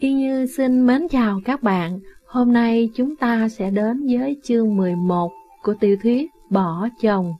Y Như xin mến chào các bạn. Hôm nay chúng ta sẽ đến với chương 11 của tiểu thuyết Bỏ chồng.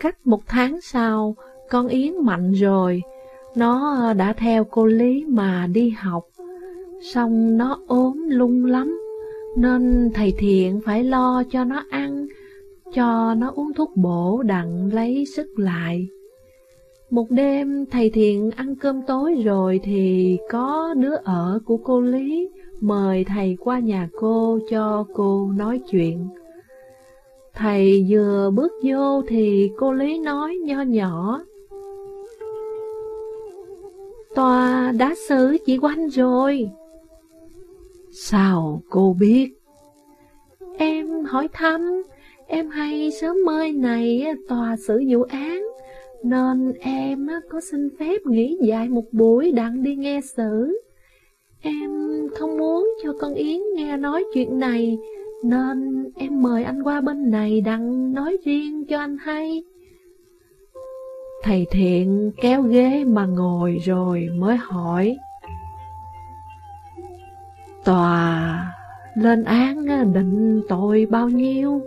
Cách một tháng sau, con Yến mạnh rồi. Nó đã theo cô Lý mà đi học. Xong nó ốm lung lắm, nên thầy Thiện phải lo cho nó ăn, cho nó uống thuốc bổ đặng lấy sức lại. Một đêm thầy Thiện ăn cơm tối rồi thì có đứa ở của cô Lý mời thầy qua nhà cô cho cô nói chuyện. Thầy vừa bước vô thì cô Lý nói nho nhỏ. Tòa đã xử chị quanh rồi. Sao cô biết? Em hỏi thăm, em hay sớm mơi này tòa xử vụ án, nên em có xin phép nghỉ dài một buổi đặng đi nghe xử. Em không muốn cho con Yến nghe nói chuyện này, nên em mời anh qua bên này đặng nói riêng cho anh hay. Thầy Thiện kéo ghế mà ngồi rồi mới hỏi. Tòa lên án định tội bao nhiêu?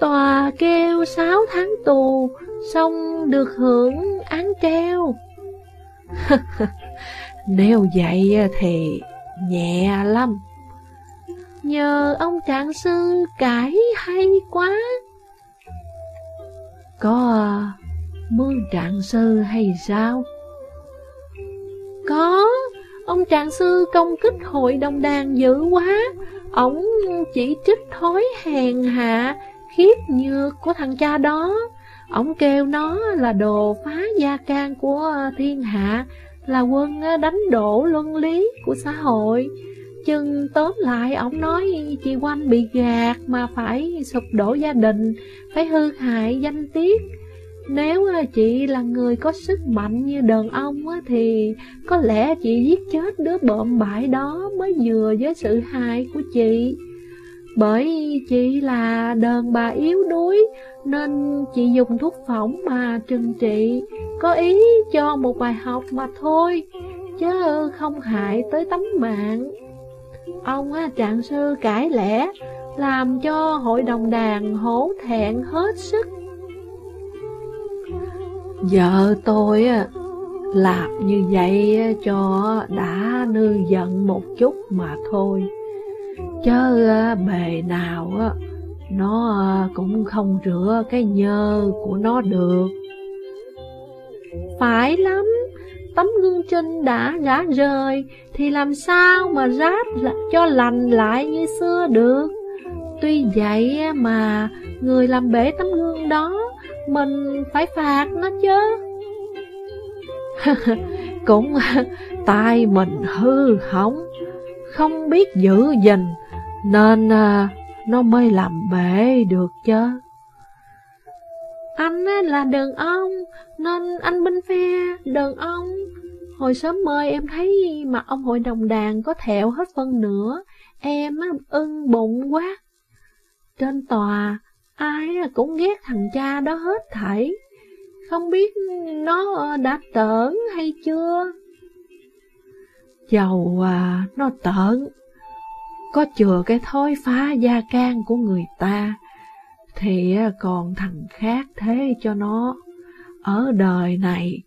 Tòa kêu sáu tháng tù, xong được hưởng án treo. Nếu vậy thì nhẹ lắm. Nhờ ông trạng sư cải hay quá. Có mương trạng sư hay sao? Có, ông trạng sư công kích hội đồng đàn dữ quá. Ông chỉ trích thói hèn hạ, khiếp như của thằng cha đó. Ông kêu nó là đồ phá gia can của ờ, thiên hạ, là quân ờ, đánh đổ luân lý của xã hội. Chừng tóm lại, ông nói chị Quanh bị gạt mà phải sụp đổ gia đình, phải hư hại danh tiết. Nếu ờ, chị là người có sức mạnh như đàn ông thì có lẽ chị giết chết đứa bộm bại đó mới vừa với sự hại của chị. Bởi chị là đàn bà yếu đuối nên chị dùng thuốc phỏng mà trừng trị, có ý cho một bài học mà thôi, chứ không hại tới tấm mạng. Ông trạng sư cãi lẽ, làm cho hội đồng đàn hổ thẹn hết sức. Vợ tôi làm như vậy cho đã nư giận một chút mà thôi. Chứ ờ, bề nào á nó ờ, cũng không rửa cái nhơ của nó được. Phải lắm, tấm gương chân đã rã rời, thì làm sao mà ráp cho lành lại như xưa được. Tuy vậy mà người làm bể tấm gương đó, mình phải phạt nó chứ. cũng tay mình hư hỏng, không biết giữ gìn, nên à, nó mới làm bể được chứ. Anh là đàn ông, nên anh bên phe đàn ông. Hồi sớm mời em thấy mặt ông hội đồng đàn có thẹo hết phân nữa, em ưng bụng quá. Trên tòa, ai cũng ghét thằng cha đó hết thảy. Không biết nó ờ, đã tởn hay chưa? Dầu à, nó tởn, có chừa cái thói phá gia can của người ta, thì còn thằng khác thế cho nó. Ở đời này,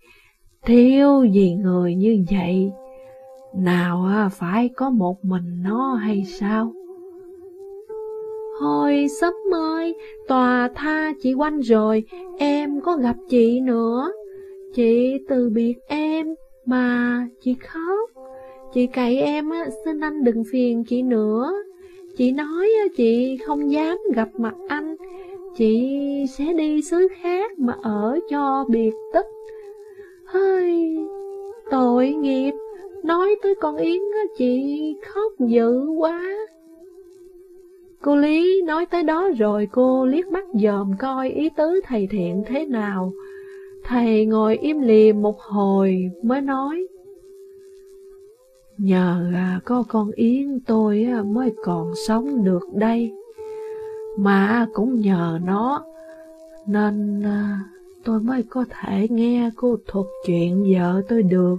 thiếu gì người như vậy, nào phải có một mình nó hay sao? Hồi sớm ơi, tòa tha chị quanh rồi, em có gặp chị nữa. Chị từ biệt em, mà chị khóc. Chị cậy em xin anh đừng phiền chị nữa. Chị nói chị không dám gặp mặt anh, chị sẽ đi xứ khác mà ở cho biệt tích. Hơi, tội nghiệp, nói tới con Yến chị khóc dữ quá. Cô Lý nói tới đó rồi cô liếc mắt dòm coi ý tứ thầy thiện thế nào. Thầy ngồi im lìm một hồi mới nói. Nhờ à, có con Yến tôi à, mới còn sống được đây. Mà cũng nhờ nó, nên à, tôi mới có thể nghe cô thuật chuyện vợ tôi được.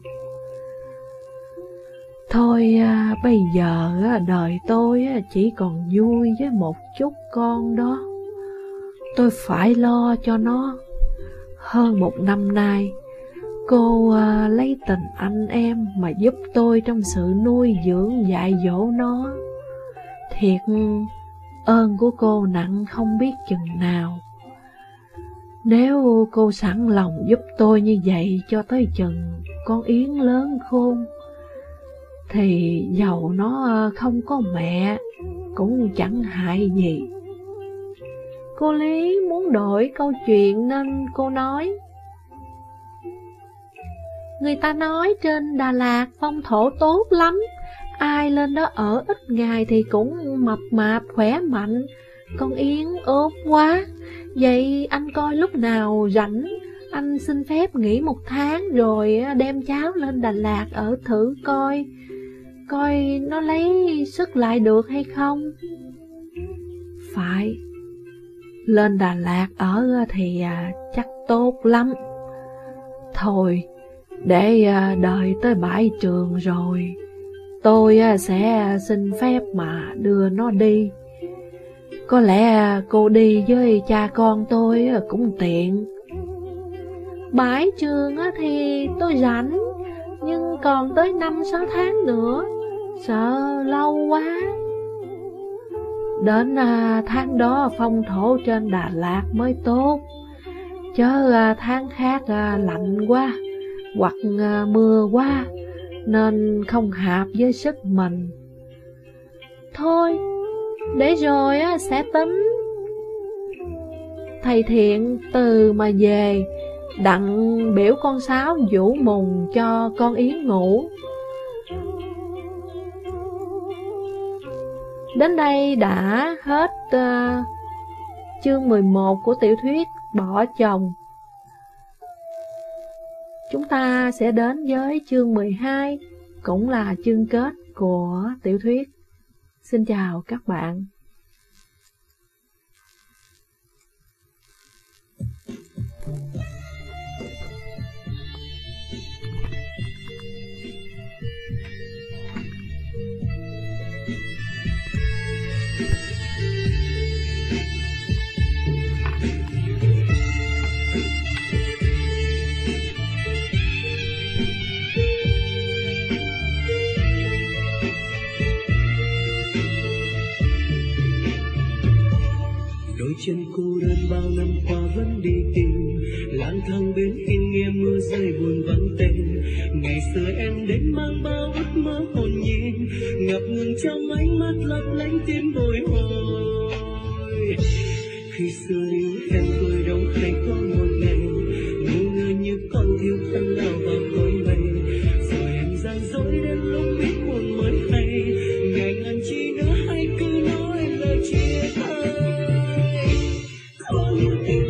Thôi bây giờ đời tôi chỉ còn vui với một chút con đó. Tôi phải lo cho nó. Hơn một năm nay, cô à, lấy tình anh em mà giúp tôi trong sự nuôi dưỡng dạy dỗ nó. Thiệt ơn của cô nặng không biết chừng nào. Nếu cô sẵn lòng giúp tôi như vậy cho tới chừng con Yến lớn khôn, thì dầu nó không có mẹ cũng chẳng hại gì. Cô Lý muốn đổi câu chuyện nên cô nói Người ta nói trên Đà Lạt phong thổ tốt lắm. Ai lên đó ở ít ngày thì cũng mập mạp, khỏe mạnh. Con Yến ốm quá. Vậy anh coi lúc nào rảnh? Anh xin phép nghỉ một tháng rồi đem cháu lên Đà Lạt ở thử coi. Coi nó lấy sức lại được hay không? Phải. Lên Đà Lạt ở thì à, chắc tốt lắm. Thôi để à, đợi tới bãi trường rồi, Tôi à, sẽ à, xin phép mà đưa nó đi. Có lẽ cô đi với cha con tôi cũng tiện. Bãi trường thì tôi rảnh, Nhưng còn tới 5-6 tháng nữa, Sợ lâu quá. Đến tháng đó phong thổ trên Đà Lạt mới tốt, Chớ tháng khác lạnh quá. Hoặc mưa quá Nên không hợp với sức mình. Thôi Để rồi á, sẽ tính. Thầy thiện từ mà về Đặng biểu con sáo vũ mùng cho con Yến ngủ. Đến đây đã hết uh, chương 11 của tiểu thuyết Bỏ chồng. Chúng ta sẽ đến với chương 12, cũng là chương kết của tiểu thuyết. Xin chào các bạn. Chân cô đơn bao năm qua vẫn đi tìm. Lang thang bên kia nghe mưa rơi buồn vắng tên. Ngày xưa em đến mang bao ước mơ hồn nhiên. Ngập ngừng trong ánh mắt lấp lánh tim bồi hồi. Khi xưa yêu em tôi đâu hay có có